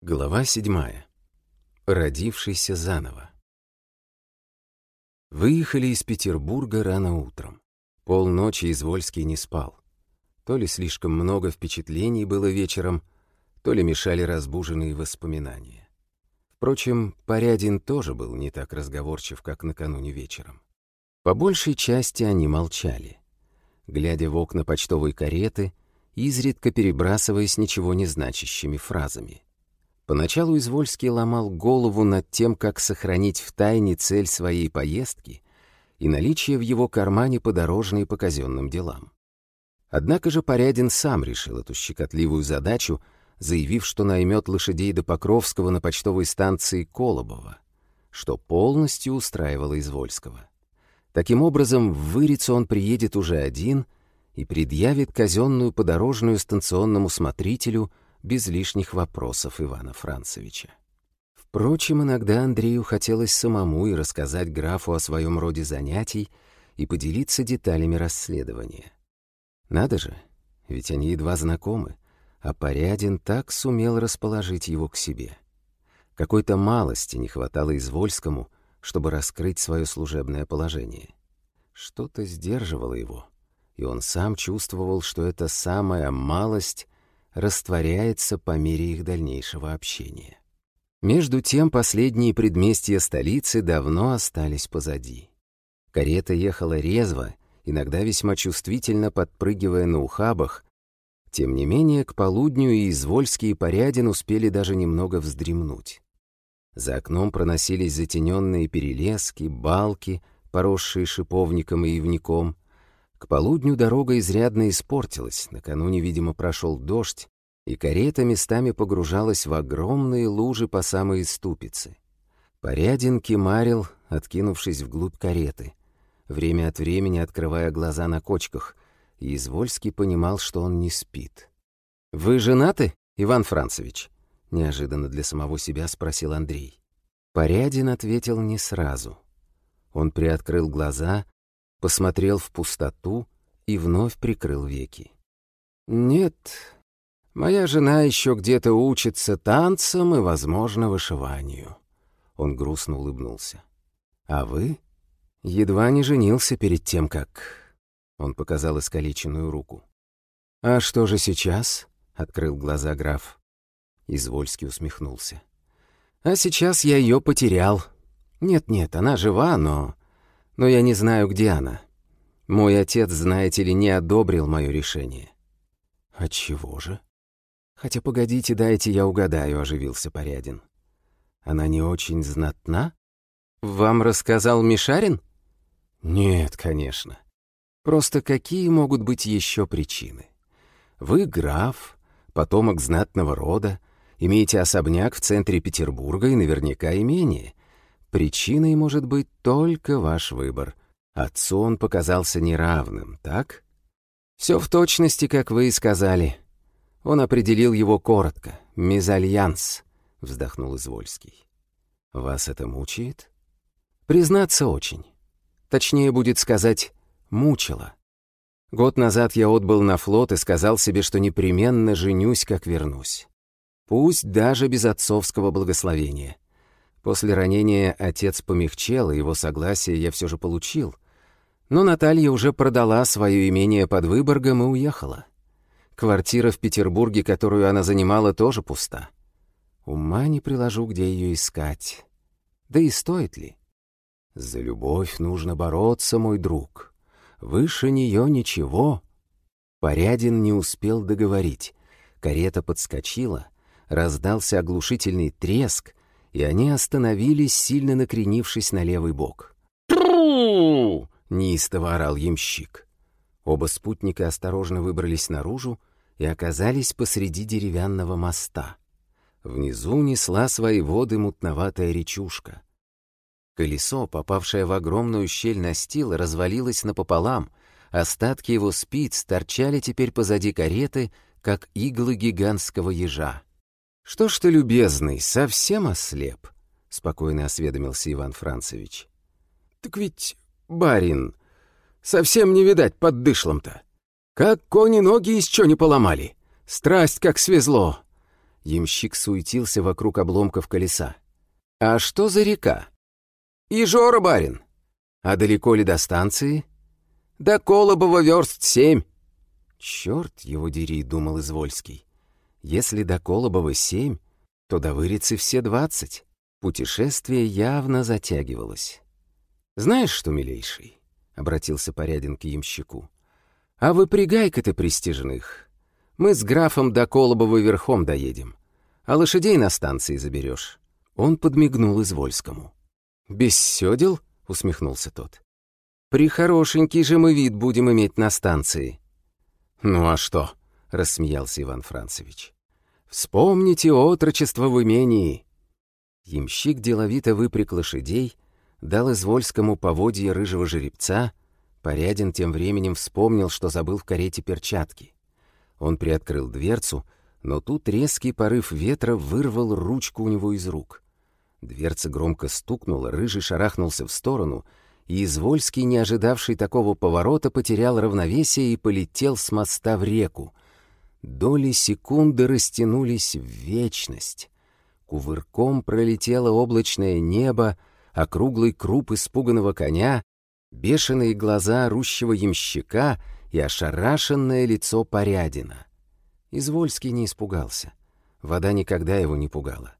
Глава седьмая. Родившийся заново. Выехали из Петербурга рано утром. Полночи Извольский не спал. То ли слишком много впечатлений было вечером, то ли мешали разбуженные воспоминания. Впрочем, Порядин тоже был не так разговорчив, как накануне вечером. По большей части они молчали, глядя в окна почтовой кареты, изредка перебрасываясь ничего не значащими фразами — Поначалу Извольский ломал голову над тем, как сохранить в тайне цель своей поездки и наличие в его кармане подорожной по казенным делам. Однако же Порядин сам решил эту щекотливую задачу, заявив, что наймет лошадей до Покровского на почтовой станции Колобова, что полностью устраивало Извольского. Таким образом, в Вырицу он приедет уже один и предъявит казенную подорожную станционному смотрителю — без лишних вопросов Ивана Францевича. Впрочем, иногда Андрею хотелось самому и рассказать графу о своем роде занятий и поделиться деталями расследования. Надо же, ведь они едва знакомы, а Порядин так сумел расположить его к себе. Какой-то малости не хватало Извольскому, чтобы раскрыть свое служебное положение. Что-то сдерживало его, и он сам чувствовал, что эта самая малость растворяется по мере их дальнейшего общения. Между тем последние предместья столицы давно остались позади. Карета ехала резво, иногда весьма чувствительно подпрыгивая на ухабах, тем не менее, к полудню и Извольский и Порядин успели даже немного вздремнуть. За окном проносились затененные перелески, балки, поросшие шиповником и ивником — к полудню дорога изрядно испортилась, накануне, видимо, прошел дождь, и карета местами погружалась в огромные лужи по самой ступице. Порядин кемарил, откинувшись вглубь кареты, время от времени открывая глаза на кочках, и Извольский понимал, что он не спит. «Вы женаты, Иван Францевич?» — неожиданно для самого себя спросил Андрей. Порядин ответил не сразу. Он приоткрыл глаза, посмотрел в пустоту и вновь прикрыл веки. «Нет, моя жена еще где-то учится танцам и, возможно, вышиванию». Он грустно улыбнулся. «А вы?» «Едва не женился перед тем, как...» Он показал искалеченную руку. «А что же сейчас?» — открыл глаза граф. Извольский усмехнулся. «А сейчас я ее потерял. Нет-нет, она жива, но но я не знаю, где она. Мой отец, знаете ли, не одобрил мое решение». «Отчего же?» «Хотя погодите, дайте я угадаю», — оживился Порядин. «Она не очень знатна? Вам рассказал Мишарин?» «Нет, конечно. Просто какие могут быть еще причины? Вы граф, потомок знатного рода, имеете особняк в центре Петербурга и наверняка имение. Причиной может быть только ваш выбор. Отцу он показался неравным, так? Все в точности, как вы и сказали. Он определил его коротко. «Мезальянс», — вздохнул Извольский. «Вас это мучает?» «Признаться, очень. Точнее будет сказать, мучило. Год назад я отбыл на флот и сказал себе, что непременно женюсь, как вернусь. Пусть даже без отцовского благословения. После ранения отец помягчел, и его согласие я все же получил. Но Наталья уже продала свое имение под Выборгом и уехала. Квартира в Петербурге, которую она занимала, тоже пуста. Ума не приложу, где ее искать. Да и стоит ли? За любовь нужно бороться, мой друг. Выше нее ничего. Порядин не успел договорить. Карета подскочила, раздался оглушительный треск, и они остановились, сильно накренившись на левый бок. «Тру!» — неистово орал ямщик. Оба спутника осторожно выбрались наружу и оказались посреди деревянного моста. Внизу несла свои воды мутноватая речушка. Колесо, попавшее в огромную щель настила, развалилось напополам, остатки его спиц торчали теперь позади кареты, как иглы гигантского ежа. «Что ж ты, любезный, совсем ослеп?» — спокойно осведомился Иван Францевич. «Так ведь, барин, совсем не видать под дышлом-то. Как кони ноги еще не поломали. Страсть как свезло. Ямщик суетился вокруг обломков колеса. «А что за река?» «Ижора, барин». «А далеко ли до станции?» «До Колобова верст семь». «Черт его дери», — думал Извольский. «Если до Колобова семь, то до Вырицы все двадцать». Путешествие явно затягивалось. «Знаешь что, милейший?» — обратился Порядин к ямщику. «А выпрягай-ка ты пристижных. Мы с графом до Колобова верхом доедем, а лошадей на станции заберешь». Он подмигнул Извольскому. «Без сёдел?» — усмехнулся тот. «Прихорошенький же мы вид будем иметь на станции». «Ну а что?» — рассмеялся Иван Францевич. «Вспомните отрочество в имении». Ямщик деловито выпряг лошадей, дал Извольскому поводье рыжего жеребца, Порядин тем временем вспомнил, что забыл в карете перчатки. Он приоткрыл дверцу, но тут резкий порыв ветра вырвал ручку у него из рук. Дверца громко стукнула, рыжий шарахнулся в сторону, и Извольский, не ожидавший такого поворота, потерял равновесие и полетел с моста в реку. Доли секунды растянулись в вечность. Кувырком пролетело облачное небо, округлый круп испуганного коня, бешеные глаза орущего ямщика и ошарашенное лицо Порядина. Извольский не испугался. Вода никогда его не пугала.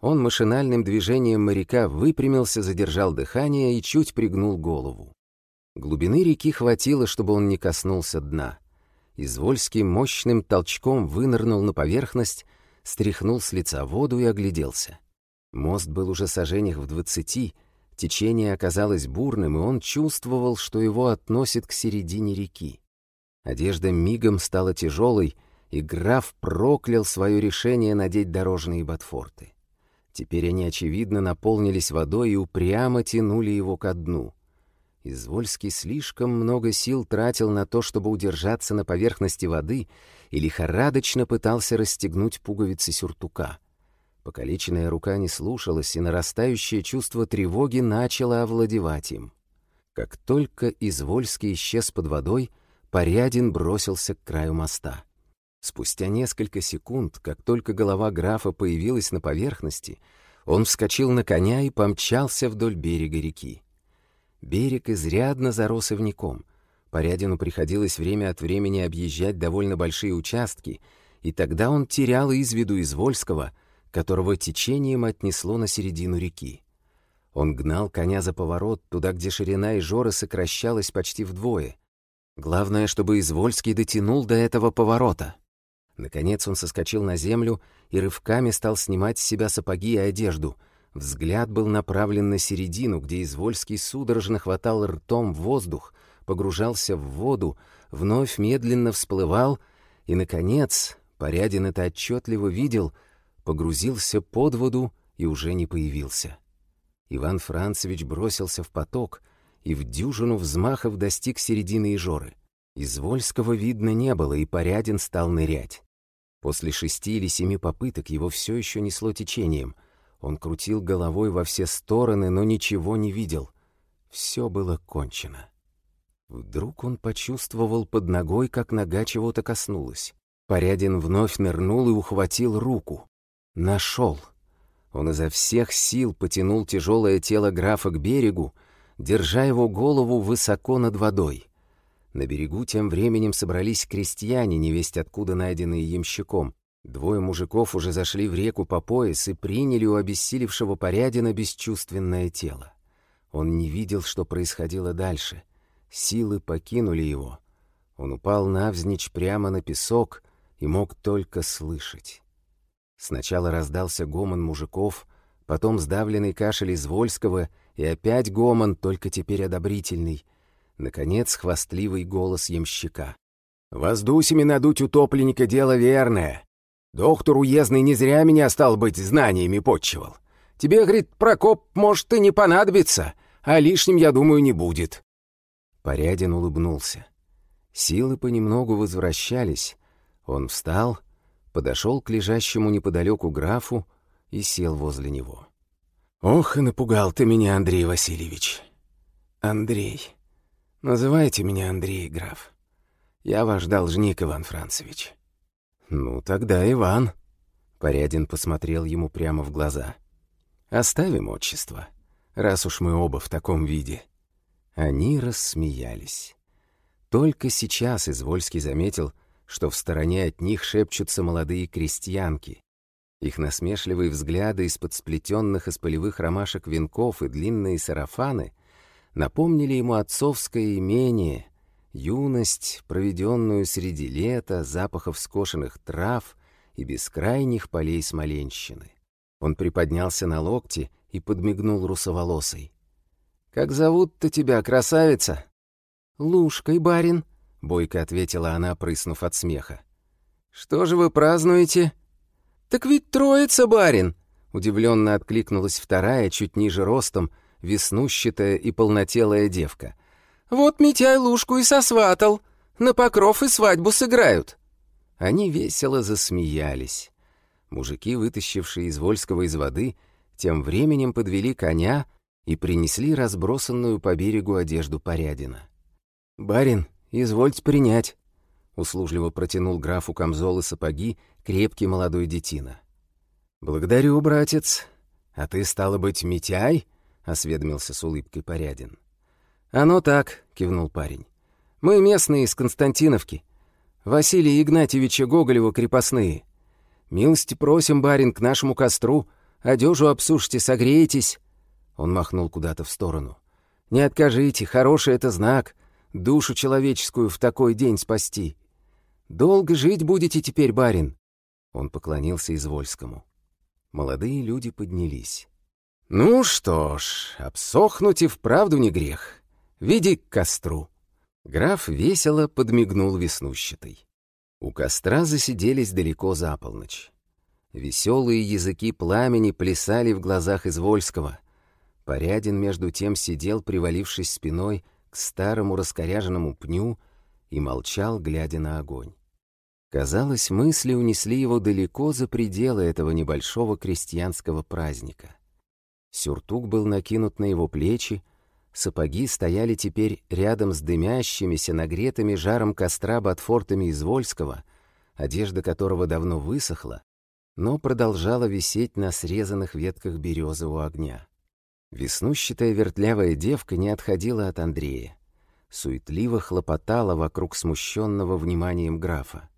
Он машинальным движением моряка выпрямился, задержал дыхание и чуть пригнул голову. Глубины реки хватило, чтобы он не коснулся дна. Извольский мощным толчком вынырнул на поверхность, стряхнул с лица воду и огляделся. Мост был уже сожжениях в двадцати, течение оказалось бурным, и он чувствовал, что его относит к середине реки. Одежда мигом стала тяжелой, и граф проклял свое решение надеть дорожные ботфорты. Теперь они, очевидно, наполнились водой и упрямо тянули его ко дну. Извольский слишком много сил тратил на то, чтобы удержаться на поверхности воды, и лихорадочно пытался расстегнуть пуговицы сюртука. Покалеченная рука не слушалась, и нарастающее чувство тревоги начало овладевать им. Как только Извольский исчез под водой, Порядин бросился к краю моста. Спустя несколько секунд, как только голова графа появилась на поверхности, он вскочил на коня и помчался вдоль берега реки. Берег изрядно зарос ивником. Порядину приходилось время от времени объезжать довольно большие участки, и тогда он терял из виду Извольского, которого течением отнесло на середину реки. Он гнал коня за поворот, туда, где ширина Ижора сокращалась почти вдвое. Главное, чтобы Извольский дотянул до этого поворота. Наконец он соскочил на землю и рывками стал снимать с себя сапоги и одежду. Взгляд был направлен на середину, где Извольский судорожно хватал ртом воздух, погружался в воду, вновь медленно всплывал и, наконец, Порядин это отчетливо видел — погрузился под воду и уже не появился. Иван Францевич бросился в поток и в дюжину взмахов достиг середины Ижоры. Извольского видно не было, и Порядин стал нырять. После шести или семи попыток его все еще несло течением. Он крутил головой во все стороны, но ничего не видел. Все было кончено. Вдруг он почувствовал под ногой, как нога чего-то коснулась. Порядин вновь нырнул и ухватил руку. Нашел. Он изо всех сил потянул тяжелое тело графа к берегу, держа его голову высоко над водой. На берегу тем временем собрались крестьяне, невесть откуда найденные ямщиком. Двое мужиков уже зашли в реку по пояс и приняли у обессилевшего Порядина бесчувственное тело. Он не видел, что происходило дальше. Силы покинули его. Он упал навзничь прямо на песок и мог только слышать. Сначала раздался гомон мужиков, потом сдавленный кашель Извольского и опять гомон, только теперь одобрительный. Наконец, хвастливый голос ямщика. «Воздусями надуть утопленника — дело верное. Доктор уездный не зря меня, стал быть, знаниями подчевал. Тебе, говорит, Прокоп, может, и не понадобится, а лишним, я думаю, не будет». Порядин улыбнулся. Силы понемногу возвращались. Он встал — подошел к лежащему неподалеку графу и сел возле него. «Ох, и напугал ты меня, Андрей Васильевич!» «Андрей. Называйте меня Андрей, граф. Я ваш должник, Иван Францевич». «Ну, тогда Иван». Порядин посмотрел ему прямо в глаза. «Оставим отчество, раз уж мы оба в таком виде». Они рассмеялись. Только сейчас Извольский заметил, что в стороне от них шепчутся молодые крестьянки. Их насмешливые взгляды из-под сплетенных из полевых ромашек венков и длинные сарафаны напомнили ему отцовское имение, юность, проведенную среди лета, запахов скошенных трав и бескрайних полей Смоленщины. Он приподнялся на локти и подмигнул русоволосой. «Как зовут-то тебя, красавица?» «Лушкой, барин», — бойко ответила она, прыснув от смеха. «Что же вы празднуете?» «Так ведь троица, барин!» — удивленно откликнулась вторая, чуть ниже ростом, веснущатая и полнотелая девка. «Вот Митяй Лушку и сосватал. На покров и свадьбу сыграют». Они весело засмеялись. Мужики, вытащившие из Вольского из воды, тем временем подвели коня и принесли разбросанную по берегу одежду Порядина. «Барин, извольте принять», — услужливо протянул графу камзол и сапоги крепкий молодой детина. «Благодарю, братец. А ты, стало быть, Митяй?» — осведомился с улыбкой Порядин. «Оно так», — кивнул парень. «Мы местные из Константиновки. Василия Игнатьевича Гоголева крепостные. Милости просим, барин, к нашему костру. Одежу обсушьте, согреетесь». Он махнул куда-то в сторону. «Не откажите, хороший это знак. Душу человеческую в такой день спасти. Долго жить будете теперь, барин?» Он поклонился Извольскому. Молодые люди поднялись. «Ну что ж, обсохнуть и вправду не грех. Веди к костру». Граф весело подмигнул веснущатой. У костра засиделись далеко за полночь. Веселые языки пламени плясали в глазах Извольского. Порядин между тем сидел, привалившись спиной к старому раскоряженному пню, и молчал, глядя на огонь. Казалось, мысли унесли его далеко за пределы этого небольшого крестьянского праздника. Сюртук был накинут на его плечи, сапоги стояли теперь рядом с дымящимися, нагретыми жаром костра ботфортами из Вольского, одежда которого давно высохла, но продолжала висеть на срезанных ветках березы у огня. Веснущатая вертлявая девка не отходила от Андрея. Суетливо хлопотала вокруг смущенного вниманием графа.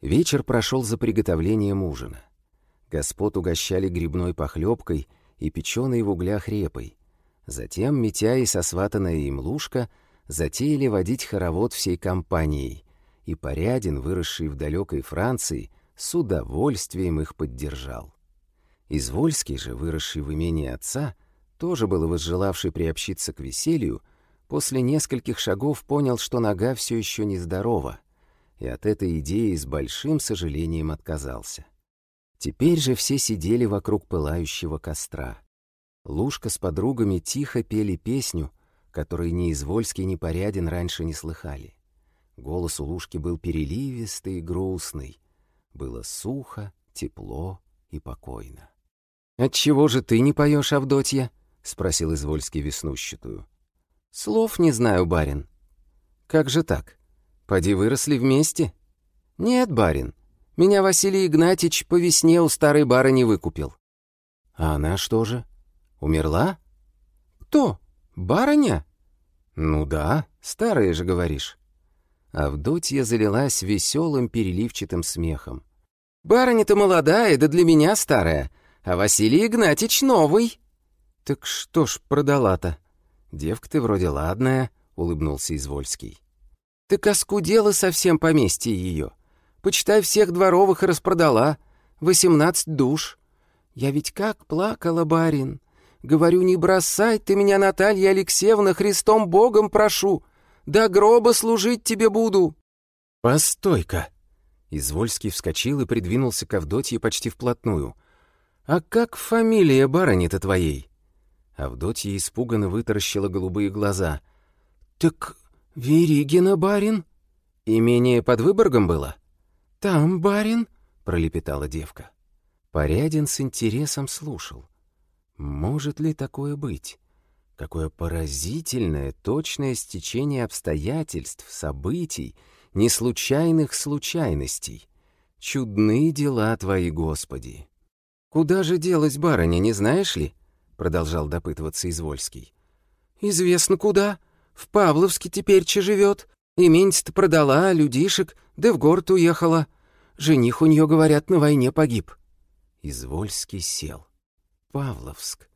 Вечер прошел за приготовлением ужина. Господ угощали грибной похлебкой и печеной в углях репой. Затем Митя и сосватанная им лужка затеяли водить хоровод всей компанией, и Порядин, выросший в далекой Франции, с удовольствием их поддержал. Извольский же, выросший в имении отца, тоже был возжелавший приобщиться к веселью, после нескольких шагов понял, что нога все еще нездорова — и от этой идеи с большим сожалением отказался. Теперь же все сидели вокруг пылающего костра. Лушка с подругами тихо пели песню, которой ни Извольский, ни Порядин раньше не слыхали. Голос у Лушки был переливистый и грустный. Было сухо, тепло и покойно. «Отчего же ты не поешь, Авдотья?» — спросил Извольский веснущатую. «Слов не знаю, барин». «Как же так? Поди выросли вместе? Нет, барин. Меня Василий Игнатьич по весне у старой барыни выкупил. А она что же? Умерла? Кто? Барыня? Ну да, старая же говоришь. Авдотья залилась веселым переливчатым смехом. «Барыня-то молодая, да для меня старая, а Василий Игнатьич новый». «Так что ж продала-то? Девка ты вроде ладная», — улыбнулся Извольский. Так оскудела совсем поместье ее. Почитай, всех дворовых распродала. Восемнадцать душ. Я ведь как плакала, барин. Говорю, не бросай ты меня, Наталья Алексеевна, Христом Богом прошу. До гроба служить тебе буду. Постой-ка. Извольский вскочил и придвинулся к Авдотье почти вплотную. «А как фамилия барыни-то твоей?» Авдотья испуганно вытаращила голубые глаза. «Так «Веригина, барин?» «Имение под Выборгом было?» «Там, барин», — пролепетала девка. Порядин с интересом слушал. «Может ли такое быть? Какое поразительное, точное стечение обстоятельств, событий, неслучайных случайностей. Чудные дела твои, Господи!» «Куда же делась барыня, не знаешь ли?» — продолжал допытываться Извольский. «Известно куда. В Павловске теперь-че живет. Именье-то продала, людишек, да в город уехала. Жених у нее, говорят, на войне погиб». Извольский сел. «Павловск.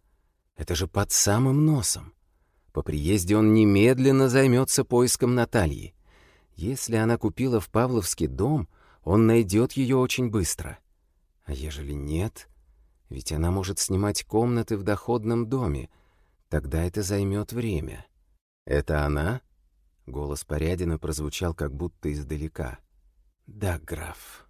Это же под самым носом. По приезде он немедленно займется поиском Натальи. Если она купила в Павловске дом, он найдет ее очень быстро. А ежели нет, ведь она может снимать комнаты в доходном доме, тогда это займет время. «Это она?» — голос Порядина прозвучал как будто издалека. «Да, граф».